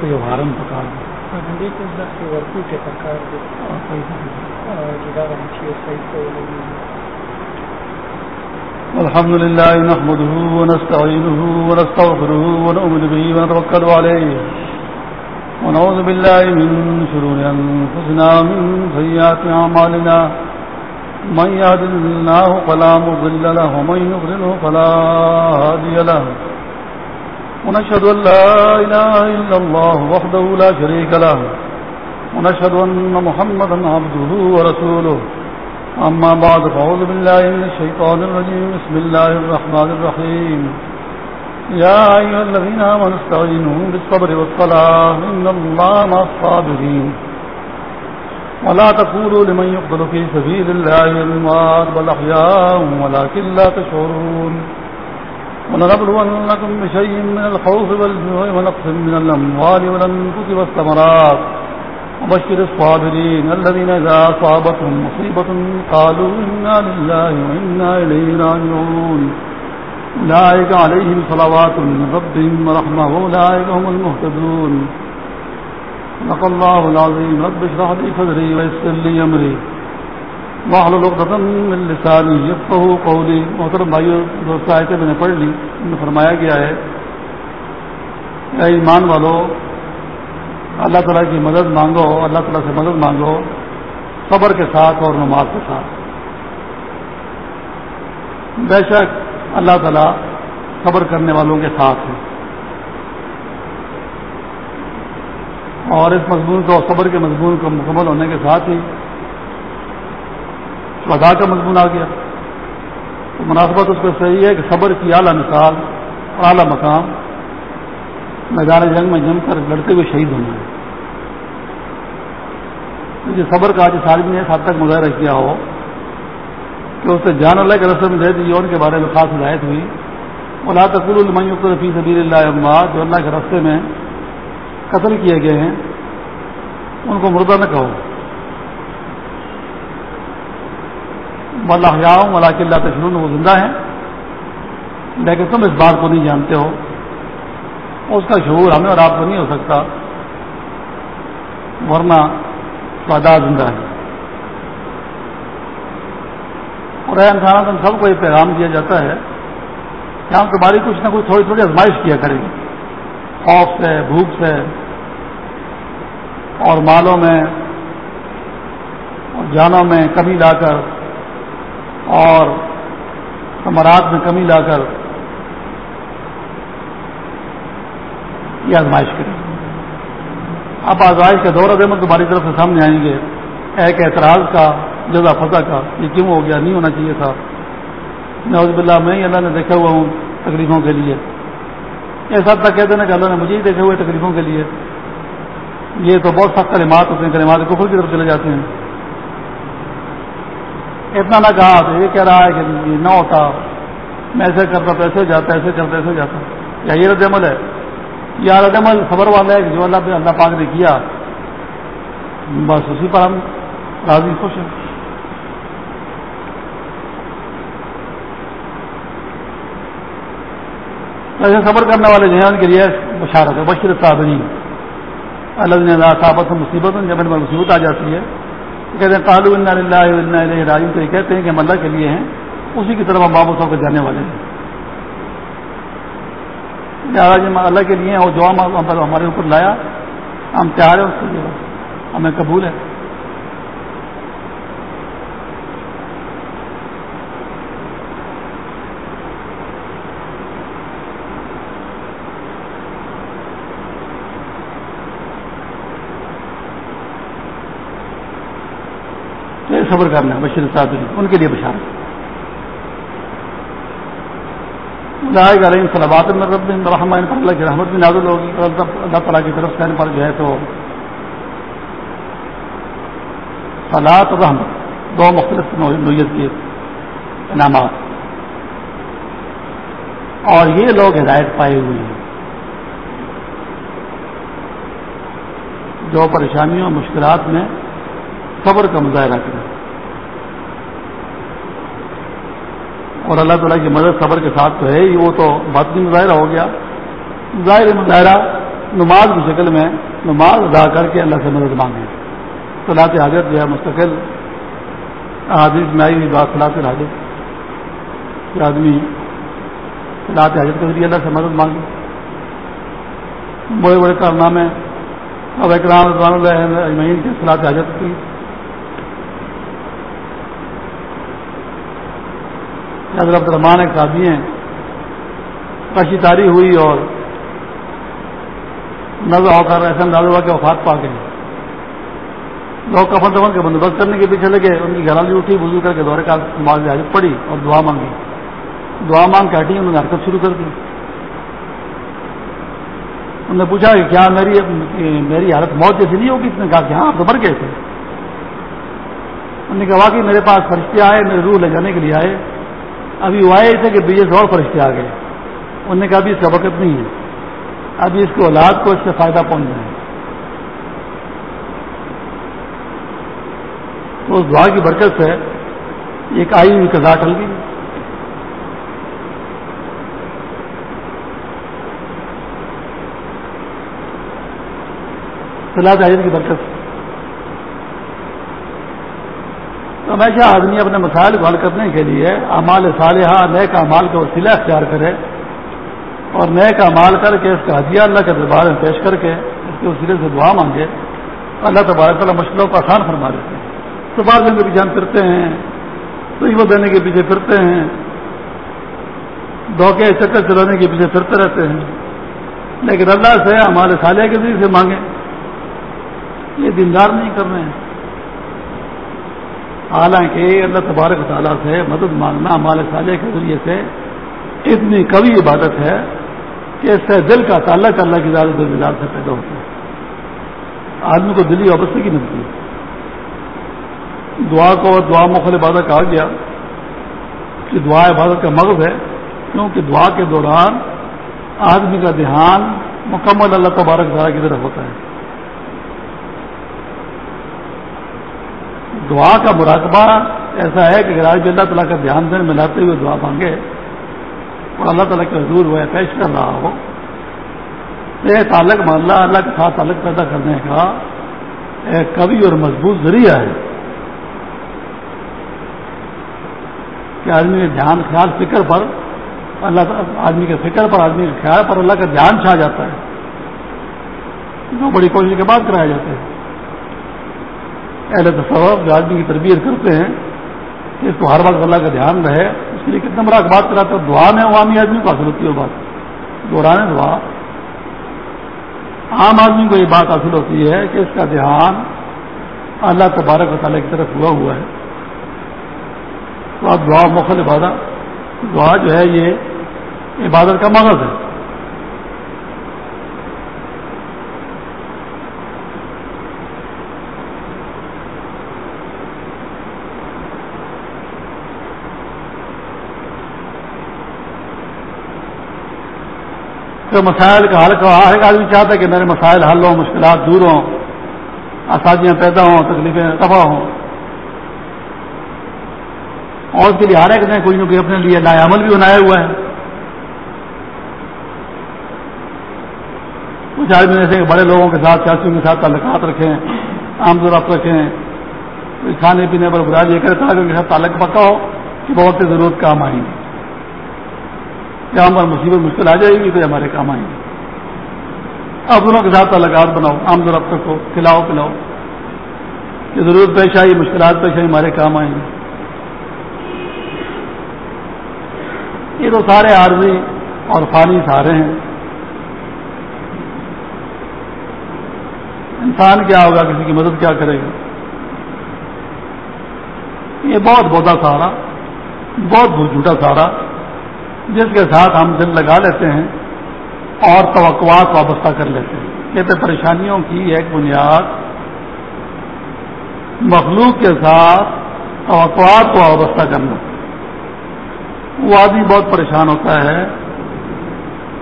ته یو هارن پکار کولای الحمد لله نحمده ونستعينه ونستغفره ونؤمن به ونتوكل عليه ونعوذ بالله من شرور أنفسنا من سيئات أعمالنا من يهد الله فلا مضل له، ومن يضلله فلا هادي له. ونشهد أن لا إله إلا الله وحده لا شريك له. ونشهد أن محمدا عبده ورسوله. أما بعد، فأعوذ بالله من الشيطان الرجيم. بسم الله الرحمن الرحيم. يا أيها الذين آمنوا استعينوا بالصبر والصلاة. إن الله مع الصابرين. ولا تقولوا لمن يقتل في سبيل الله المواد بل أحياء ولكن لا تشعرون ولنبلونكم بشيء من الخوف والجوع ونقص من الأموال والأنفس والثمرات وبشر الصابرين الذين إذا أصابتهم مصيبة قالوا إنا لله وإنا إليه راجعون. أولئك عليهم صلوات من ربهم ورحمة، وأولئك هم المهتدون. صدق الله العظيم. رب اشرح لي صدري ويسر لي أمري. واحلل عقدة من لساني يفقهوا قولي. محترم بھائیو، دوست آیتیں میں نے پڑھ لی، میں فرمایا گیا ہے، اے ایمان والو، اللہ تعالیٰ کی مدد مانگو، اللہ تعالیٰ سے مدد مانگو، صبر کے ساتھ اور نماز کے ساتھ۔ بے شک اللہ تعالیٰ صبر کرنے والوں کے ساتھ ہے۔ اور اس مضمون کو صبر کے مضمون کو مکمل ہونے کے ساتھ ہی ودا کا مضمون آ گیا۔ تو مناسبت اس کو صحیح ہے کہ صبر کی اعلیٰ مثال اور اعلیٰ مقام، میدان جنگ میں جم کر لڑتے ہوئے شہید ہونا۔ ہے یہ صبر کا آج آدمی نے اس حد تک مظاہرہ کیا ہو کہ اسے جان اللہ کے رسم دے دی، ان کے بارے میں خاص ہدایت ہوئی۔ اللہ تقول المعیوب رفیع سبیر اللہ جو اللہ کے رستے میں قتل کیے گئے ہیں، ان کو مردہ نہ کہو۔ ملا جاؤں ملا کے اللہ تشرون وہ زندہ ہیں، لیکن تم اس بات کو نہیں جانتے ہو۔ اس کا شعور ہمیں اور آپ کو نہیں ہو سکتا، ورنہ سوادا زندہ ہے اور انسان ہم سب کو یہ پیغام دیا جاتا ہے کہ ہم تمہاری کچھ نہ کچھ تھوڑی تھوڑی آزمائش کیا کریں گے۔ خوف سے بھوک سے اور مالوں میں اور جانوں میں کمی لا کر اور کمرات میں کمی لا کر یہ آزمائش کریں۔ اب آزمائش کے دور عدم تمہاری طرف سے سامنے آئیں گے۔ ایک اعتراض کا، جزا فضا کا، یہ کیوں ہو گیا؟ نہیں ہونا چاہیے تھا۔ نوز باللہ، میں ہی اللہ نے دیکھا ہوا ہوں تکلیفوں کے لیے۔ ایسا تک کہتے ہیں کہ اللہ نے مجھے ہی دیکھے ہوئے تکلیفوں کے لیے۔ یہ تو بہت سخت کلمات ہوتے ہیں، کلمات کفر کی طرف چلے جاتے ہیں۔ اتنا نہ کہا تو یہ کہہ رہا ہے کہ یہ نہ ہوتا۔ میں ایسے کرتا تو ایسے جاتا، ایسے کرتا، ایسے جاتا۔ یا یہ رد عمل ہے۔ یہ رد عمل خبر والا ہے کہ جو اللہ اللہ پاک نے کیا۔ بس اسی پر ہم راضی خوش ہیں۔ ایسے صبر کرنے والے جو ہیں ان کے لیے بشارت ہے، بشیر صابری اللہ نے صابت مصیبت، جب ان پر مصیبت آ جاتی ہے کہتے ہیں تعلق اللہ راجی تو یہ کہتے ہیں کہ ہم اللہ کے لیے ہیں، اسی کی طرف ہم واپس ہو کر جانے والے ہیں۔ اللہ کے لیے اور جو ہمارے اوپر لایا، ہم تیار ہیں اس کے لیے۔ ہمیں قبول ہے۔ صبر کرنا بشیر صاحب جی، ان کے لیے بشارت لائے علیہ صلابات میں رب رحمان پر اللہ کی رحمت بھی نازل ہوگی۔ اللہ تعالیٰ کی طرف سے ان پر جو ہے تو سلاد اور رحمت، دو مختلف نوعیت کے انعامات۔ اور یہ لوگ ہدایت پائے ہوئے ہیں۔ جو پریشانیوں، مشکلات میں صبر کا مظاہرہ کرے اور اللہ تعالیٰ کی مدد صبر کے ساتھ تو ہے ہی، وہ تو بات بھی مظاہرہ ہو گیا۔ ظاہر مظاہرہ نماز کی شکل میں نماز ادا کر کے اللہ سے مدد مانگے۔ صلاح حاجت جو ہے مستقل۔ حادث میں آئی ہوئی بات صلاح حاجت۔ کہ آدمی صلاح حاجت کے ذریعے اللہ سے مدد مانگے۔ بڑے بڑے کارنامے۔ اب اکرام رضوان اللہ اجمعین کی صلاح حاجت کی۔ حضرت الرحمان ایک آدمی ہیں۔ کشی تاری ہوئی اور نظر ہو کر ایسا انداز ہوا کہ وفات پا گئے لوگ کفن دفن کے بندوبست کرنے کے پیچھے لگے، ان کی گھرالی اٹھی بزرگ کر کے دورے کا معاوض حاجت پڑی اور دعا مانگی۔ دعا مانگ کے ہٹی، انہوں نے حرکت شروع کر دی۔ انہوں نے پوچھا کہ کیا میری میری حالت موت جیسی نہیں ہوگی؟ اس نے کہا کہ ہاں آپ تو مر گئے تھے۔ انہوں نے کہا واقعی میرے پاس فرشتے آئے، میرے روح لے جانے کے لیے آئے۔ ابھی وہ آئے تھے کہ بیجے اور فرشتے آ گئے۔ انہوں نے کہا ابھی اس کا وقت نہیں ہے۔ ابھی اس کے اولاد کو اس سے فائدہ پہنچ جائے۔ تو اس دعا کی برکت سے ایک آئی ہوئی قضا ٹل گئی۔ صلاح عید کی برکت سے۔ تو ہمیشہ آدمی اپنے مسائل کو حل کرنے کے لیے امال صالحہ نئے کا کا وسیلہ اختیار کرے اور نئے کا مال کر کے اس کا ہدیہ اللہ کے دربار میں پیش کر کے اس کے وسیلے سے دعا مانگے۔ اللہ تبارک تعالیٰ مشکلوں کو آسان فرما دیتے ہیں۔ تو بعض دن کے پیچھے ہم پھرتے ہیں، تو دینے کے پیچھے پھرتے ہیں۔ دھوکے، چکر چلانے کے پیچھے پھرتے رہتے ہیں۔ لیکن اللہ سے ہمارے سالیہ کے ذریعے سے مانگے۔ یہ دیندار نہیں کر رہے ہیں۔ حالانکہ اللہ تبارک تعالیٰ سے مدد مانگنا ہمارے سالیہ کے ذریعے سے اتنی کبھی عبادت ہے کہ اس سے دل کا تعلق اللہ کی زیادہ دل سے پیدا ہوتا ہے۔ آدمی کو دلی وابستگی ملتی۔ ہے دعا کو دعا مخل عبادت کہا گیا کہ دعا عبادت کا مغز ہے، کیونکہ دعا کے دوران آدمی کا دھیان مکمل اللہ تبارک دعا کی طرف ہوتا ہے۔ دعا کا مراقبہ ایسا ہے کہ اگر آج اللہ تعالیٰ کا دھیان دن ملاتے ہوئے دعا مانگے اور اللہ تعالیٰ کے حضور وہ پیش کر رہا ہو۔ یہ تعلق محلہ اللہ کے ساتھ تعلق پیدا کرنے کا ایک کبھی اور مضبوط ذریعہ ہے۔ کہ آدمی کے دھیان، خیال، فکر پر اللہ آدمی کے فکر پر، آدمی کے خیال پر اللہ کا دھیان چھا جاتا ہے۔ جو بڑی کوشش کے بعد کرایا جاتا ہے۔ اہل تصور جو آدمی کی تربیت کرتے ہیں کہ اس کو ہر وقت اللہ کا دھیان رہے، اس کے لیے کتنا بڑا بات کراتا ہے دعا میں عوامی آدمی کو حاصل ہوتی ہے بات۔ دوران دعا۔ عام آدمی کو یہ بات حاصل ہوتی ہے کہ اس کا دھیان اللہ تبارک و تعالیٰ کی طرف ہوا ہوا ہے۔ تو آپ دعا مخل عبادت، دعا جو ہے یہ عبادت کا مغز ہے۔ تو مسائل کا حل کا ہر ایک آدمی چاہتا ہے کہ میرے مسائل حل ہوں، مشکلات دور ہوں آسادیاں پیدا ہوں، تکلیفیں دفاع ہوں۔ اور اس کے لیے ہر ایک نے کوئی نہ کوئی اپنے لیے نیا عمل بھی بنایا ہوا ہے کچھ آدمی ایسے بڑے لوگوں کے ساتھ، سیاسیوں کے ساتھ تعلقات رکھیں عام رفت رکھیں۔ کھانے پینے پر برا لے کر تاکہ ان کے ساتھ تعلق پکا ہو کہ بہت ضرورت کام آئیں۔ گے جہاں پر مصیبت مشکل آ جائے گی تو ہمارے کام آئیں گے۔ آپ دونوں کے ساتھ تعلقات بناؤ، آمد و رفت کو کھلاؤ، پلاؤ۔ کہ ضرورت پیش آئی، مشکلات پیش آئی، ہمارے کام آئیں گے۔ یہ تو سارے عارضی اور فانی سارے ہیں۔ انسان کیا ہوگا، کسی کی مدد کیا کرے گا؟ یہ بہت بودا سہارا، بہت جھوٹا سہارا۔ جس کے ساتھ ہم دل لگا لیتے ہیں اور توقعات وابستہ کر لیتے ہیں۔ کہتے پریشانیوں کی ایک بنیاد مخلوق کے ساتھ توقعات کو وابستہ کرنا۔ وہ آدمی بہت پریشان ہوتا ہے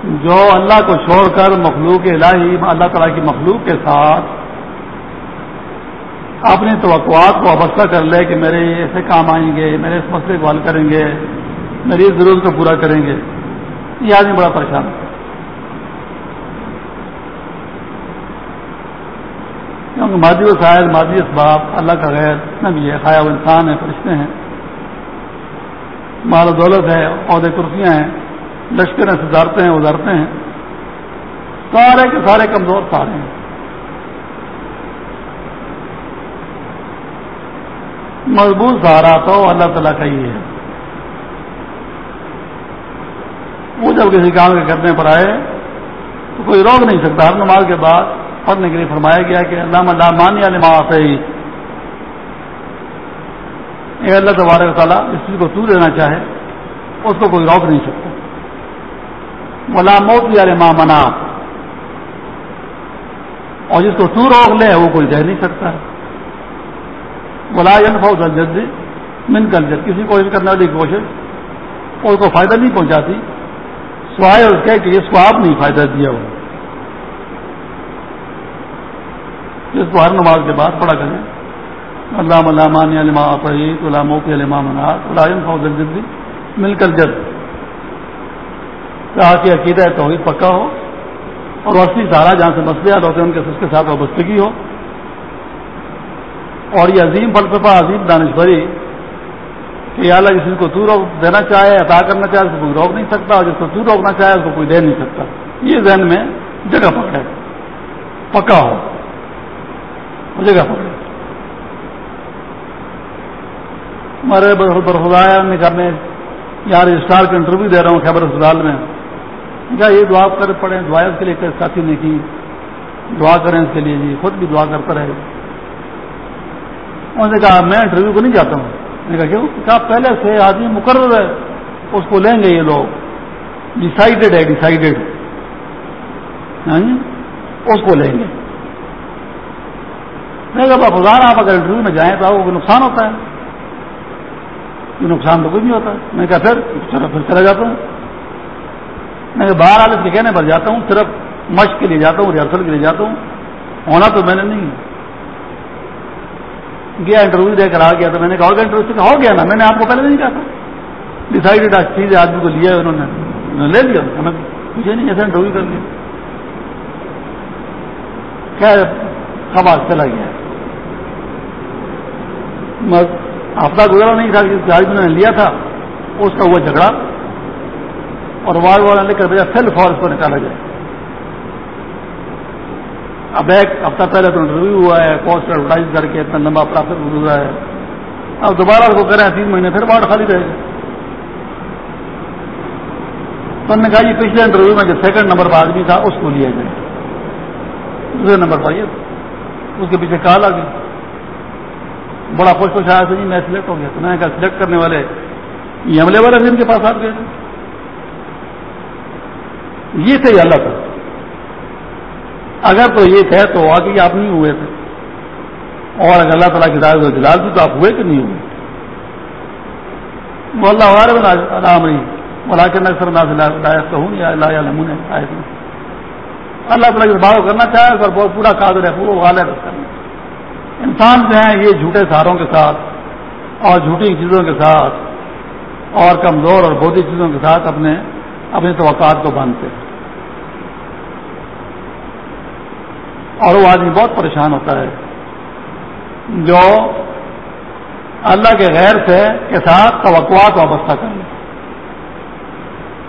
جو اللہ کو چھوڑ کر مخلوق الہی، اللہ تعالیٰ کی مخلوق کے ساتھ اپنی توقعات کو وابستہ کر لے کہ میرے ایسے کام آئیں گے، میرے اس مسئلے کو حل کریں گے۔ میری ضرورت کو پورا کریں گے۔ یہ آدمی بڑا پریشان کیونکہ مادی وسائل مادی اسباب اللہ کا غیر اتنا بھی ہے خیا انسان ہے فرشتے ہیں۔ مال و دولت ہے، عہدے، کرسیاں ہیں، لشکر ہیں سدھارتے ہیں ادارتے ہیں۔ سارے کے سارے کمزور سارے ہیں۔ مضبوط سہارا تو اللہ تعالیٰ کا ہی ہے۔ وہ جب کسی کام کے کرنے پر آئے تو کوئی روک نہیں سکتا۔ ہر نماز کے بعد پڑھنے کے لیے فرمایا گیا کہ اللہ اللہ مانی عالم ہی اللہ تبارک تعالیٰ اس چیز کو تو لینا چاہے، اس کو کوئی روک نہیں سکتا۔ ملا موت یا ماں منا۔ اور جس کو تو روک لے، وہ کوئی دہ نہیں سکتا۔ ہے بلا فوج من کر جد کسی کوشش کرنے والی کوشش، اس کو فائدہ نہیں پہنچاتی۔ سوائے اس کے کہ اس کو آپ نہیں فائدہ دیا ہو اس کو ہر نماز کے بعد پڑھا کریں۔ اللہ علامہ علما فعید علاموں کے علما منار علام فوج جدی مل کر جد کہا کہ عقیدہ توحید پکا ہو اور وسطی سارا جہاں سے مسئلے ہوتے ہیں، ان کے اس کے ساتھ وابستگی ہو۔ اور یہ عظیم فلسفہ، عظیم دانشوری کہ اللہ جس کو تو روک دینا چاہے، عطا کرنا چاہے، اس کو کوئی روک نہیں سکتا اور جس کو تو روکنا چاہے، اس کو کوئی دے نہیں سکتا۔ یہ ذہن میں جگہ پکڑے پکا ہو۔ جگہ پکڑے ہمارے برخدایا نے کرنے یہاں رجسٹار کا انٹرویو دے رہا ہوں خیبر اسپتال میں۔ کہا، یہ دعا کر پڑے دعا اس کے لیے ساتھی نے کی۔ دعا کریں اس کے لیے جی خود بھی دعا کرتا رہے۔ انہوں نے کہا، میں انٹرویو کو نہیں جاتا ہوں۔ نے کہا، کیوں؟ کہا پہلے سے آدمی مقرر ہے، اس کو لیں گے یہ لوگ. ڈسائڈیڈ ہے ڈسائڈیڈ ہاں جی؟ اس کو لیں گے۔ میں کہا بازار آپ اگر انٹرویو میں جائیں تو آپ کو نقصان ہوتا ہے۔ یہ نقصان تو کچھ نہیں ہوتا۔ میں کہا، پھر پھر چلا جاتا ہوں۔ میں کہ باہر والے سے کہنے پر جاتا ہوں، صرف مشق کے لیے جاتا ہوں ریہرسل کے لیے جاتا ہوں۔ ہونا تو میں نے نہیں گیا انٹرویو دے کر آ گیا تو میں نے کہا انٹرویو؟ ہو گیا نا، میں نے آپ کو پہلے نہیں کہا تھا۔ ڈسائڈیڈ چیز آدمی کو لیا انہوں نے۔ لے لیا۔ مجھے نہیں ایسا انٹرویو کر لیا خیر خبر چلا گیا۔ ہفتہ گزرا نہیں تھا جس آدمی نے لیا تھا۔ اس کا وہ جھگڑا۔ اور وارڈ والا لے کر بھیجا سیل فورس کو نکالا جائے اب ایک ہفتہ پہلے تو انٹرویو ہوا ہے پوسٹ ایڈورٹائز کر کے اتنا لمبا پراسس گزرا ہے۔ اب دوبارہ اس کو کریں تین مہینے پھر وارڈ خالی رہے۔ گا تو نے کہا، یہ پچھلے انٹرویو میں جو سیکنڈ نمبر پر آدمی تھا، اس کو لیا جائے۔ دوسرے نمبر پر یہ۔ اس کے پیچھے کال آ گئی۔ بڑا خوش خوش آیا تھا جی میں سلیکٹ ہو گیا۔ تو میں نے کہا سلیکٹ کرنے والے، یہ عملے والے بھی ان کے پاس آ گئے۔ یہ تھے اللہ کا۔ اگر تو یہ تھے تو واقعی آپ نہیں ہوئے تھے۔ اور اگر اللہ تعالیٰ کی داد و جلال تھی تو آپ ہوئے کہ نہیں ہوئے۔ وہ اللہ والے رام کے نقصر اللہ ہوں یا اللہ نمونے آئے تھے اللہ تعالیٰ کے بھاؤ کرنا چاہے سر بہت پورا قادر ہے، پورا غالب کرنا انسان جو ہیں یہ جھوٹے سہاروں کے ساتھ اور جھوٹی چیزوں کے ساتھ اور کمزور اور بودھی چیزوں کے ساتھ اپنے اپنی توقعات کو باندھتے ہیں۔ اور وہ آدمی بہت پریشان ہوتا ہے۔ جو اللہ کے غیر سے کے ساتھ توقعات وابستہ کر لیں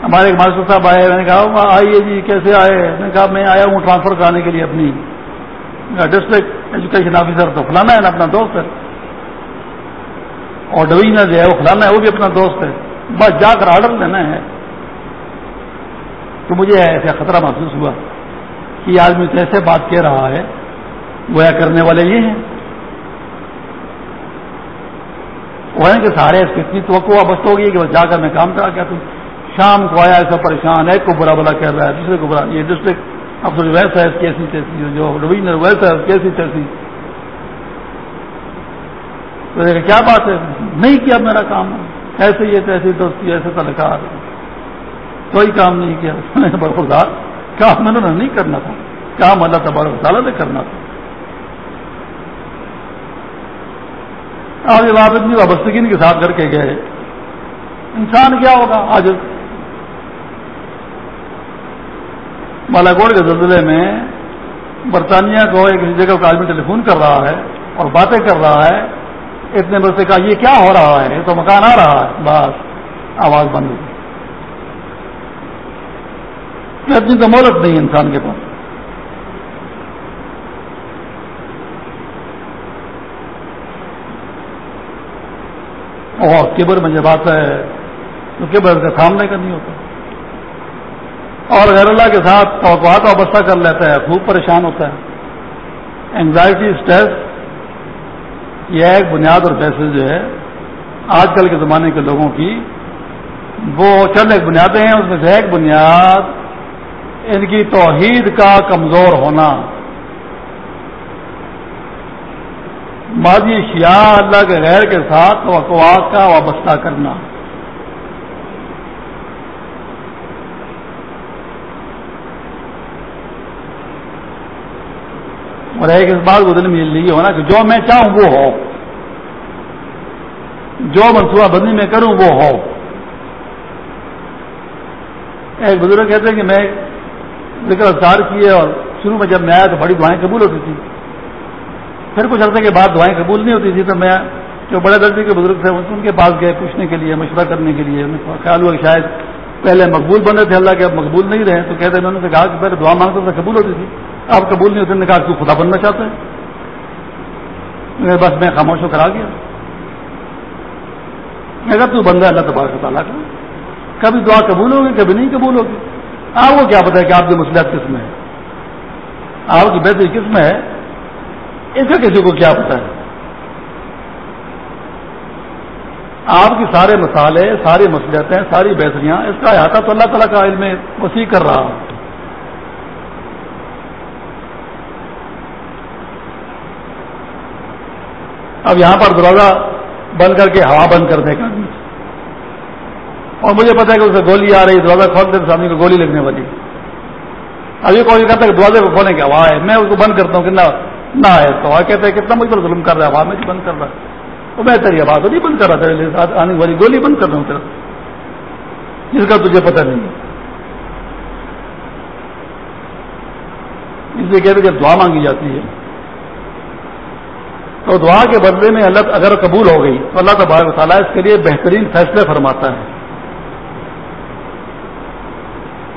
ہمارے ایک ماسٹر صاحب آئے، میں نے کہا آئیے جی کیسے آئے؟ میں نے کہا، میں آیا ہوں ٹرانسفر کرانے کے لیے اپنی ڈسٹرکٹ ایجوکیشن آفیسر تو فلانا ہے نا اپنا دوست ہے۔ اور ڈویژنر جو ہے، وہ فلانا ہے، وہ بھی اپنا دوست ہے۔ بس جا کر آرڈر لینا ہے۔ تو مجھے ایسا خطرہ محسوس ہوا۔ کہ آدمی کیسے بات کہہ رہا ہے وہ کرنے والے یہ ہیں۔ وہ کہ سارے اس کی اتنی توقع وابست ہوگی کہ جا کر میں کام کرا، کیا تم شام کو آیا ایسا پریشان ایک کو برا بلا کہہ رہا ہے، دوسرے کو برا، یہ ڈسٹرکٹ افسر ویسا ہے کیسی تیسی جو ڈویژنر ویسا ہے کیسی تیسی؟ تو کیا بات ہے؟ نہیں کیا میرا کام؟ ایسے یہ تیسی دوستی، ایسے تعلقات کوئی کام نہیں کیا۔ برخوردار کام انہوں نے نہیں کرنا تھا؟ کام اللہ تبارک تعالیٰ نے کرنا تھا؟ اور جب آپ اتنی وابستگی کے ساتھ کر کے گئے۔ انسان کیا ہوگا آج؟ بالاگوڑ کے زلزلے میں برطانیہ کو ایک جگہ کا آدمی ٹیلی فون کر رہا ہے اور باتیں کر رہا ہے۔ اتنے برسے کا یہ کیا ہو رہا ہے؟ یہ تو مکان آ رہا ہے۔ بس، آواز بند ہوئی اتنی تو مہلت نہیں انسان کے پاس۔ اور کیبر میں جب آتا ہے تو کیبر کا سامنے کا نہیں ہوتا اور غیر اللہ کے ساتھ توقعات وابستہ کر لیتا ہے، خوب پریشان ہوتا ہے۔ اینگزائٹی اسٹریس یہ ایک بنیاد اور پیسے جو ہے۔ آج کل کے زمانے کے لوگوں کی وہ چند ایک بنیادیں ہیں، اس میں سے ایک بنیاد ان کی توحید کا کمزور ہونا۔ ماضی شیعہ اللہ کے غیر کے ساتھ توقعات کا وابستہ کرنا۔ اور ایک اس بات کو دل میں لیے ہونا کہ جو میں چاہوں وہ ہو۔ جو منصوبہ بندی میں کروں وہ ہو۔ ایک بزرگ کہتے ہیں کہ میں ذکر افطار کیے اور شروع میں جب میں آیا تو بڑی دعائیں قبول ہوتی تھی پھر کچھ عرصے کے بعد دعائیں قبول نہیں ہوتی تھی تو میں جو بڑے درجے کے بزرگ تھے ان کے پاس گئے پوچھنے کے لیے، مشورہ کرنے کے لیے۔ خیال ہوا کہ شاید پہلے مقبول بنے تھے اللہ کے، اب مقبول نہیں رہے۔ تو کہتے ہیں، انہوں نے کہا کہ پہلے دعا مانگتا تھا قبول ہوتی تھی۔ آپ قبول نہیں ہوتے نے کہا تو خدا بننا چاہتے ہیں بس میں خاموش ہو کر آ گیا۔ اگر تو بندہ اللہ تبارک تعالیٰ کا کبھی دعا قبول ہوگی، کبھی نہیں قبول ہوگی۔ آپ کو کیا پتا ہے کہ آپ کی مسلط کس میں ہے؟ آپ کی بہتری کس میں ہے؟ اس کا کسی کو کیا پتا ہے؟ آپ کی سارے مسالے، ساری مسلطیں ساری بہتریاں، اس کا احاطہ تو اللہ تعالیٰ کا علم وسیع کر رہا ہوں اب یہاں پر دروازہ بند کر کے ہوا بند کر دے گا اور مجھے پتا ہے کہ اسے گولی آ رہی دروازہ کھولتے سامنے کو گولی لگنے والی۔ ابھی کوئی کہتا ہے کہ دروازے کو کھولنے کی ہوا ہے؟ میں اس کو بند کرتا ہوں کہ نہ ہے تو۔ کہتے ہیں کتنا مجھ پر ظلم کر رہا ہے؟ ہوا میں بند کر رہا تو میں تیری آواز نہیں بند کر رہا تھا آنے والی گولی بند کر رہا ہوں تیرا۔ جس کا تجھے پتہ نہیں۔ اس لیے کہتے جب دعا مانگی جاتی ہے۔ تو دعا کے بدلے میں اللہ اگر قبول ہو گئی تو اللہ تبارک تعالیٰ اس کے لیے بہترین فیصلے فرماتا ہے۔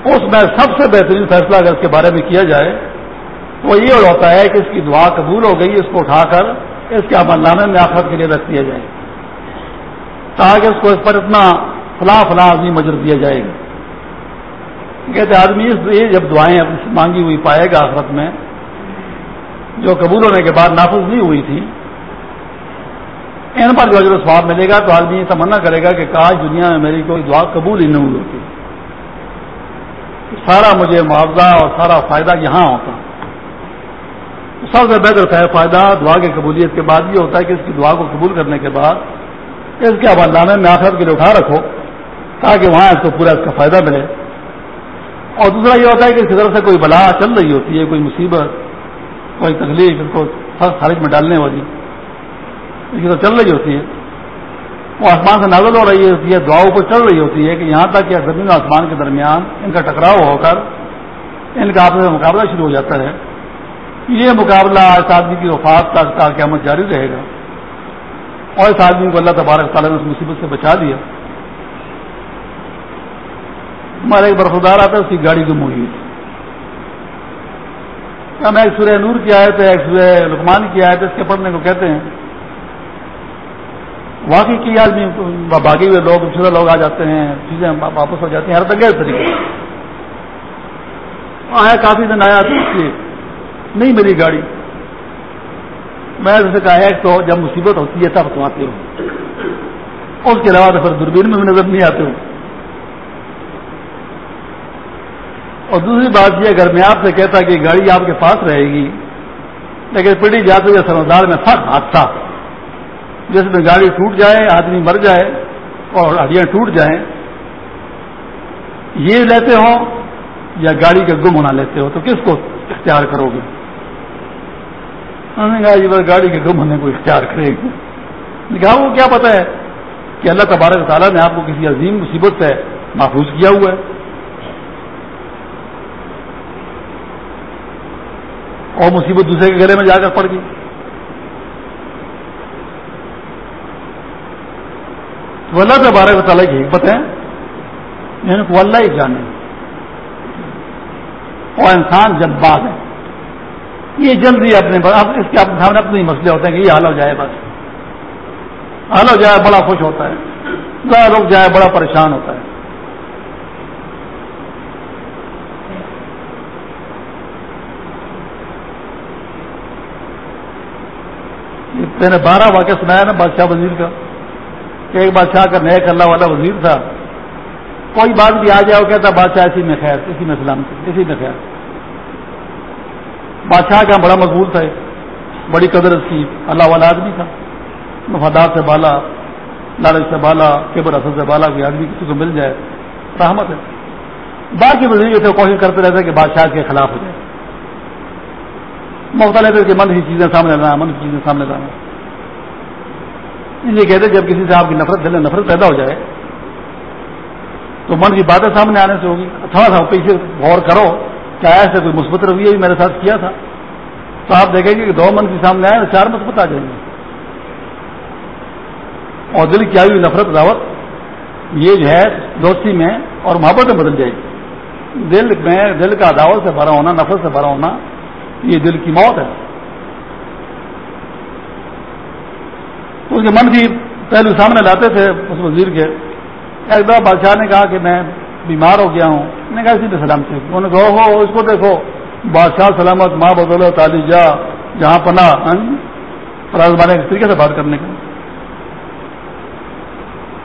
اس میں سب سے بہترین فیصلہ اگر اس کے بارے میں کیا جائے، تو یہ ہوتا ہے کہ اس کی دعا قبول ہو گئی، اس کو اٹھا کر اس کے عمل نامے میں آفت کے لیے رکھ دیا جائے۔ تاکہ اس کو اس پر اتنا فلاں فلاں آدمی مجر دیا جائے۔ گا کہتے آدمی اس جب دعائیں مانگی ہوئی پائے گا آخرت میں، جو قبول ہونے کے بعد نافذ نہیں ہوئی تھی، ان پر جو اجر سواب ملے گا، تو آدمی یہ تمنا کرے گا کہ کاش دنیا میں میری کوئی دعا قبول ہی نہیں ہوئی ہوتی۔ سارا مجھے معاوضہ اور سارا فائدہ یہاں ہوتا سب سے بہتر ہے فائدہ دعا کی قبولیت کے بعد یہ ہوتا ہے کہ اس کی دعا کو قبول کرنے کے بعد اس کے نامے میں آخر کے لیے اٹھا رکھو تاکہ وہاں اس کو پورا اس کا فائدہ ملے۔ اور دوسرا یہ ہوتا ہے کہ اس کی طرف سے کوئی بلا چل رہی ہوتی ہے، کوئی مصیبت، کوئی تکلیف، اس کو خارج میں ڈالنے والی تو چل رہی ہوتی ہے۔ وہ آسمان سے نازل ہو رہی ہوتی ہے، دعاؤں پر چل رہی ہوتی ہے کہ یہاں تک کہ زمین و آسمان کے درمیان ان کا ٹکراؤ ہو کر ان کا آپس میں مقابلہ شروع ہو جاتا ہے۔ یہ مقابلہ اس آدمی کی وفات تک کا قیامت جاری رہے گا۔ اور اس آدمی کو اللہ تبارک تعالیٰ نے اس مصیبت سے بچا دیا ہمارا ایک برفدار آتا ہے، اس کی گاڑی گم ہوئی۔ میں ایک سورہ نور کی آئے تھے ایک سورہ لکمان کی آئے تھے اس کے پڑھنے کو کہتے ہیں۔ واقعی کی آدمی باغی ہوئے لوگ، دوسرے لوگ آ جاتے ہیں، چیزیں واپس ہو جاتی ہیں، ہر تک طریقے۔ آیا کافی دن آیا نہیں میری گاڑی۔ میں جیسے کہا ایک تو جب مصیبت ہوتی ہے تب تم آتے ہو۔ اس کے علاوہ تو پھر دوربین میں بھی نظر نہیں آتے ہو۔ اور دوسری بات یہ، اگر میں آپ سے کہتا کہ گاڑی آپ کے پاس رہے گی، لیکن پڑی جاتے ہوئے سمجھدار میں سخت حادثہ۔ جس میں گاڑی ٹوٹ جائے، آدمی مر جائے اور ہڈیاں ٹوٹ جائیں، یہ لیتے ہو یا گاڑی کا گم ہونا لیتے ہو، تو کس کو اختیار کرو گے؟ انہوں نے کہا یہ گاڑی کے گم ہونے کو اختیار کرے گی۔ کہا وہ کیا پتا ہے کہ اللہ تبارک تعالیٰ نے آپ کو کسی عظیم مصیبت سے محفوظ کیا ہوا ہے۔ اور مصیبت دوسرے کے گلے میں جا کر پڑ گئی۔ تو اللہ تبارک تعالیٰ کی حکمت ہے؟ یعنی کو اللہ ہی جانے۔ اور انسان جب بات ہے۔ یہ جلدی اپنے اس کے اپنے سامنے اپنے مسئلے ہوتے ہیں کہ یہ حال ہو جائے بس۔ حال ہو جائے بڑا خوش ہوتا ہے۔ ذرا رک جائے بڑا پریشان ہوتا ہے۔ میں نے بارہ واقعہ سنایا نا بادشاہ وزیر کا۔ کہ ایک بادشاہ کا نیک اللہ والا وزیر تھا، کوئی بات بھی آ جائے وہ کہتا بادشاہ اسی میں خیر، اسی میں سلام اسی میں خیر۔ بادشاہ کا بڑا مضبوط تھا بڑی قدر اس کی اللہ والا آدمی تھا۔ مفادات سے بالا، لالچ سے بالا کیبر اصل سے بالا، کوئی آدمی کسی کو مل جائے، رحمت ہے۔ باقی وزیر سے کوشش کرتے رہتے کہ بادشاہ کے خلاف ہو جائے۔ مختلف کہ من کی چیزیں سامنے لانا من کی چیزیں سامنے لانا۔ یہ کہتے جب کسی سے آپ کی نفرت دل نفرت پیدا ہو جائے، تو من کی باتیں سامنے آنے سے ہوگی۔ تھوڑا سا پیچھے غور کرو کیا ایسے کوئی مثبت رویہ بھی میرے ساتھ کیا تھا۔ تو آپ دیکھیں گے کہ دو من کی سامنے آئے تو چار مثبت آ جائیں گے۔ اور دل کی آئی ہوئی نفرت دعوت یہ جو ہے، دوستی میں اور محبت میں بدل جائے گی۔ دل میں، دل کا دعوت سے بھرا ہونا، نفرت سے بھرا ہونا، یہ دل کی موت ہے۔ اس کے من پہلو سامنے لاتے تھے اس وزیر کے۔ ایک دفعہ بادشاہ نے کہا کہ میں بیمار ہو گیا ہوں۔ میں نے کہا اسی پہ سلام سے انہوں نے کہا ہو اس کو دیکھو، بادشاہ سلامت، ماں بدولت علی جا، جہاں پناہ ہاں جی، پراز اس طریقے سے بات کرنے کا۔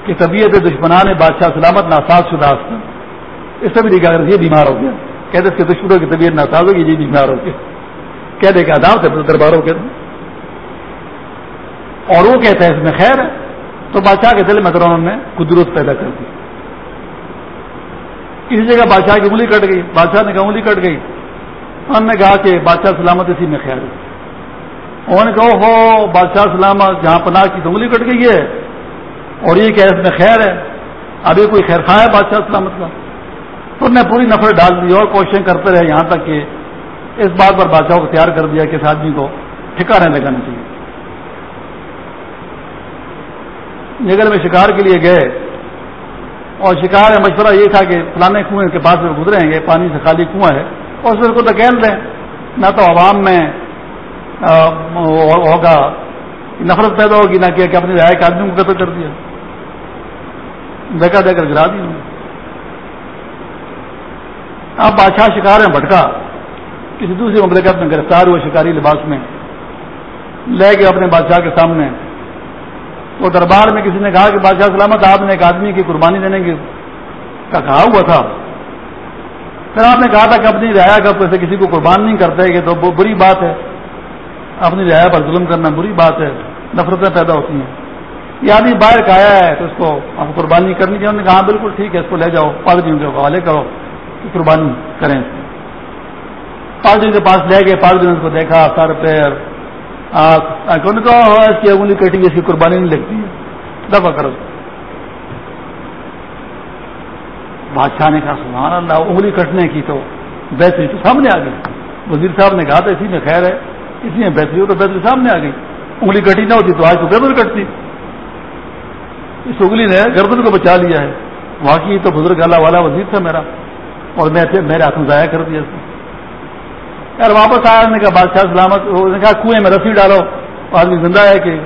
کہ طبیعت دشمنان بادشاہ سلامت ناساز شدہ اس سے بھی دیکھا اگر یہ بیمار ہو گیا۔ کہتے اس کے دشمنوں کی طبیعت ناساز ہوگی، یہ بیمار ہو گیا۔ کہہ دے کہ آداب سے درباروں کے اور وہ کہتا ہے اس میں خیر ہے۔ تو بادشاہ کے دل میں تو انہوں نے قدرت پیدا کر دی۔ کسی جگہ بادشاہ کی انگلی کٹ گئی۔ بادشاہ نے کہا انگلی کٹ گئی۔ انہوں نے کہا کہ بادشاہ سلامت اسی میں خیر ہے۔ انہوں نے کہا ہو بادشاہ سلامت جہاں پناہ کی انگلی کٹ گئی ہے۔ اور یہ کہ اس میں خیر ہے۔ ابھی کوئی خیر خواہ ہے بادشاہ سلامت کا۔ تو نے پوری نفرت ڈال دی اور کوششیں کرتے رہے یہاں تک کہ اس بات پر بادشاہ کو تیار کر دیا کہ اس آدمی کو ٹھکانے لگانا چاہیے۔ جگل میں شکار کے لیے گئے اور شکار میں مشورہ یہ تھا کہ فلانے کنویں کے پاس گزریں گے پانی سے خالی کنواں ہے۔ اور اس کو دکیل دیں نہ تو عوام میں ہوگا، نفرت پیدا ہوگی، نہ کہ اپنی رائے کے آدمی کو قتل کر دیا۔ دیکھا دے کر گرا دیا اب بادشاہ شکار میں بھٹکا۔ کسی دوسری مملکت میں گرفتار ہوئے شکاری لباس میں۔ لے کے اپنے بادشاہ کے سامنے تو دربار میں کسی نے کہا کہ بادشاہ سلامت، آپ نے ایک آدمی کی قربانی دینے کی کا کہا ہوا تھا۔ پھر آپ نے کہا تھا کہ اپنی رعایا کا پیسے کسی کو قربان نہیں کرتے کہ تو بری بات ہے۔ اپنی رعایا پر ظلم کرنا بری بات ہے، نفرتیں پیدا ہوتی ہیں۔ یہ آدمی باہر کا آیا ہے تو اس کو آپ قربانی کرنی چاہیے۔ انہوں نے کہا ہاں، بالکل ٹھیک ہے، اس کو لے جاؤ پادریوں کے حوالے کرو قربانی کریں۔ اس کو کے پاس لے گئے پادری نے اس کو دیکھا، سر پیر ہاں، اس کی انگلی کٹی، اس کی قربانی نہیں لگتی۔ ہے دفاع کرو۔ بادشاہ نے کہا، سبحان اللہ، انگلی کٹنے کی تو بہتری تو سامنے آ گئی۔ وزیر صاحب نے کہا تھا اسی میں خیر ہے۔ اسی میں بہتری ہو تو بہتری سامنے آ گئی۔ انگلی کٹی نہ ہوتی تو آج تو گردن کٹتی۔ اس انگلی نے گردن کو بچا لیا ہے۔ واقعی تو بزرگ اللہ والا وزیر تھا میرا، اور میں میرے ہاتھوں ضائع کر دیا۔ یار واپس آیا نے کہا، بادشاہ سلامت نے کہا، کنویں میں رسی ڈالو۔ آدمی زندہ ہے کہ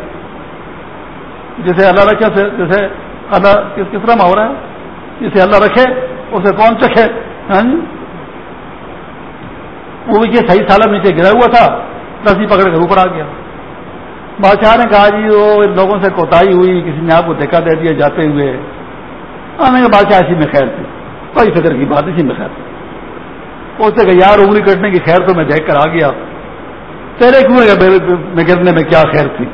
جیسے اللہ رکھے جیسے اللہ کس کس طرح ہو رہا ہے؟ جسے اللہ رکھے، اسے کون چکھے؟ ہاں جی؟ وہ بھی صحیح سالم نیچے گرا ہوا تھا، رسی پکڑ کر اوپر آ گیا۔ بادشاہ نے کہا جی وہ ان لوگوں سے کوتاہی ہوئی، کسی نے آپ کو دیکھا دے دیا، جاتے ہوئے۔ ہاں، بادشاہ اسی میں خیر تھی کوئی فکر کی بات، اسی میں خیر تھی۔ اس سے کہ یار انگلی کٹنے کی خیر تو میں دیکھ کر آ گیا۔ تیرے میں گرنے میں کیا خیر تھی؟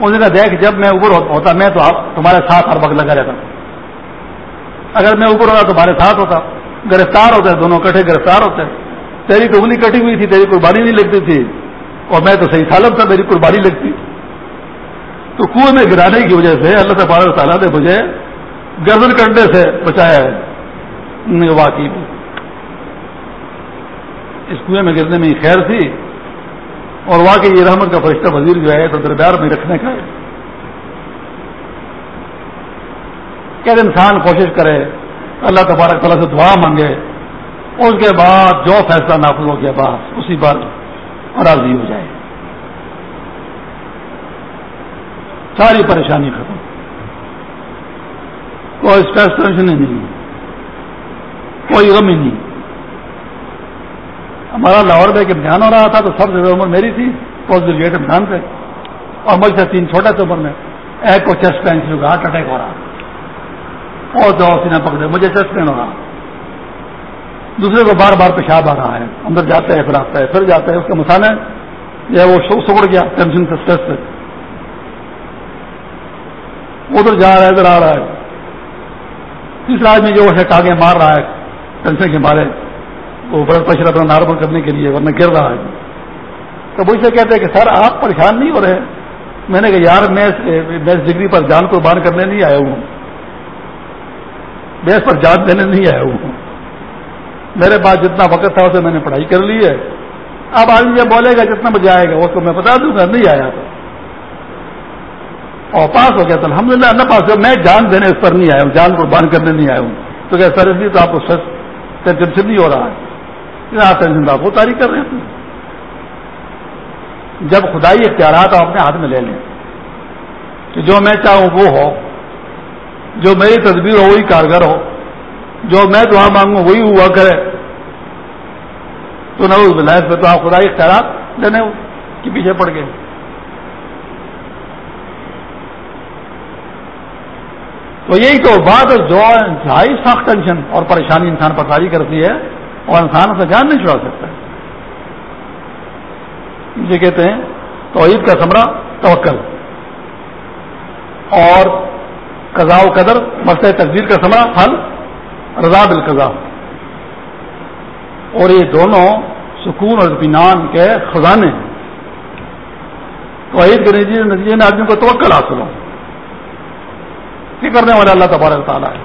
انہوں نے دیکھ جب میں اوپر ہوتا، میں تو تمہارے ساتھ ہر وقت لگا رہتا۔ اگر میں اوپر ہوتا، تمہارے ساتھ ہوتا۔ گرفتار ہوتا دونوں کٹھے گرفتار ہوتے۔ تیری تو انگلی کٹی ہوئی تھی، تیری قربانی نہیں لگتی تھی۔ اور میں تو صحیح سالم تھا، میری قربانی لگتی۔ تو کنویں میں گرانے کی وجہ سے اللہ تبارک تعالیٰ نے مجھے گردن کرنے سے بچایا ہے۔ واقعی۔ میں اس کنویں میں گرنے میں خیر تھی اور واقعی یہ رحمت کا فرشتہ وزیر جو ہے تو دربار میں رکھنے کا ہے۔ کہ انسان کوشش کرے، اللہ تبارک تعالیٰ سے دعا مانگے اس کے بعد جو فیصلہ نافذ ہو گیا بات اسی بات راضی ہو جائے۔ ساری پریشانی ختم۔ کوئی اسٹریس ٹینشن ہی نہیں۔ کوئی غم ہی نہیں۔ ہمارا لاہور میں ایک امتحان ہو رہا تھا تو سب سے زیادہ عمر میری تھی پوسٹ گریجویٹ امتحان تھے اور مجھ سے تین چھوٹے تھے عمر میں۔ ایک کو چیسٹ پین شروع ہارٹ اٹیک ہو رہا۔ اور دو سینا پکڑے، مجھے چیسٹ پین ہو رہا۔ دوسرے کو بار بار پیشاب آ رہا ہے۔ اندر جاتا ہے پھر آتا ہے پھر جاتا ہے اس کا مسالہ ہے وہ سکڑ گیا ٹینشن سے اسٹریس سے۔ ادھر جا رہا ہے، ادھر آ رہا ہے۔ تیسرا آدمی جو ہے ٹاگے مار رہا ہے، ٹینشن کے مارے۔ وہ بلڈ پریشر اپنا نارمل کرنے کے لیے، ورنہ گر رہا ہے۔ تو وہ سے کہتے ہیں کہ سر، آپ پریشان نہیں ہو رہے میں نے کہا، یار، میں اس ڈگری پر جان قربان کرنے نہیں آیا ہوں۔ میں اس پر جان دینے نہیں آیا ہوں۔ میرے پاس جتنا وقت تھا، اسے میں نے پڑھائی کر لی ہے۔ اب آدمی جب بولے گا، جتنا بجے آئے گا، وہ تو میں بتا دوں گا، نہیں آیا تو۔ اور پاس ہو گیا تو الحمد للہ نہ پاس ہو، میں جان دینے اس پر نہیں آیا ہوں، جان قربان کرنے نہیں آیا ہوں۔ تو کیا سر، اس لیے تو آپ کو ٹینشن نہیں ہو رہا ہے۔ آپ ٹینشن آپ وہ تاریخ کر رہے ہیں جب خدائی اختیارات آپ اپنے ہاتھ میں لے لیں، کہ جو میں چاہوں وہ ہو، جو میری تصویر ہو وہی کارگر ہو، جو میں دعا مانگوں وہی ہوا کرے، تو نہ اس پہ تو آپ خدائی اختیارات لینے کے پیچھے پڑ گئے۔ تو یہی تو بات جو انتہائی سخت ٹینشن اور پریشانی انسان پر تاری کرتی ہے۔ اور انسان سے جان نہیں چھڑا سکتا۔ یہ کہتے ہیں تو عید کا سمرہ توکل۔ اور قضاء و قدر، مسئلہ تقدیر کا سمرہ حل رضا بالقضا اور یہ دونوں سکون اور اطمینان کے خزانے تو عید کے نتیجے میں آدمی کو توکل حاصل ہو۔ کرنے والا اللہ تبارک تعالیٰ ہے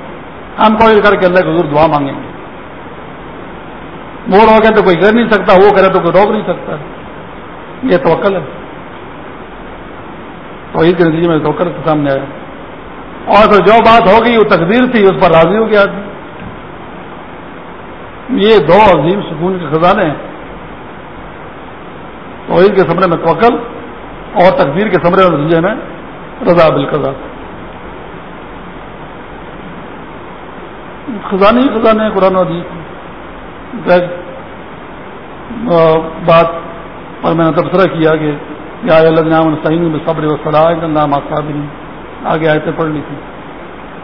ہم کوئی کر کے اللہ کے حضور دعا مانگیں۔ گے مور ہو گیا تو کوئی کر نہیں سکتا، وہ کرے تو کوئی روک نہیں سکتا۔ یہ توکل ہے۔ تو عید کے نتیجے میں توکل کے سامنے آیا۔ اور پھر جو بات ہو گئی، وہ تقدیر تھی، اس پر راضی ہو گیا آدمی۔ یہ دو عظیم سکون کے خزانے ہیں۔ تو عید کے سمرے میں توکل اور تقدیر کے سمرے میں نتیجے میں رضا بالقضا۔ خزانے ہی خزانے قرآن بات اور میں نے تبصرہ کیا کہ یا اللہ نام صحیح میں صبر و صلاح نام آساد آگے آئے پڑھ لی تھی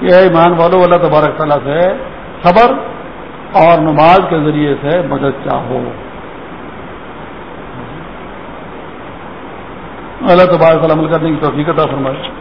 یہ ایمان والو اللہ تبارک تعالیٰ سے صبر اور نماز کے ذریعے سے مدد چاہو اللہ تبارک تعالیٰ عمل کرنے کی توفیق عطا فرمائے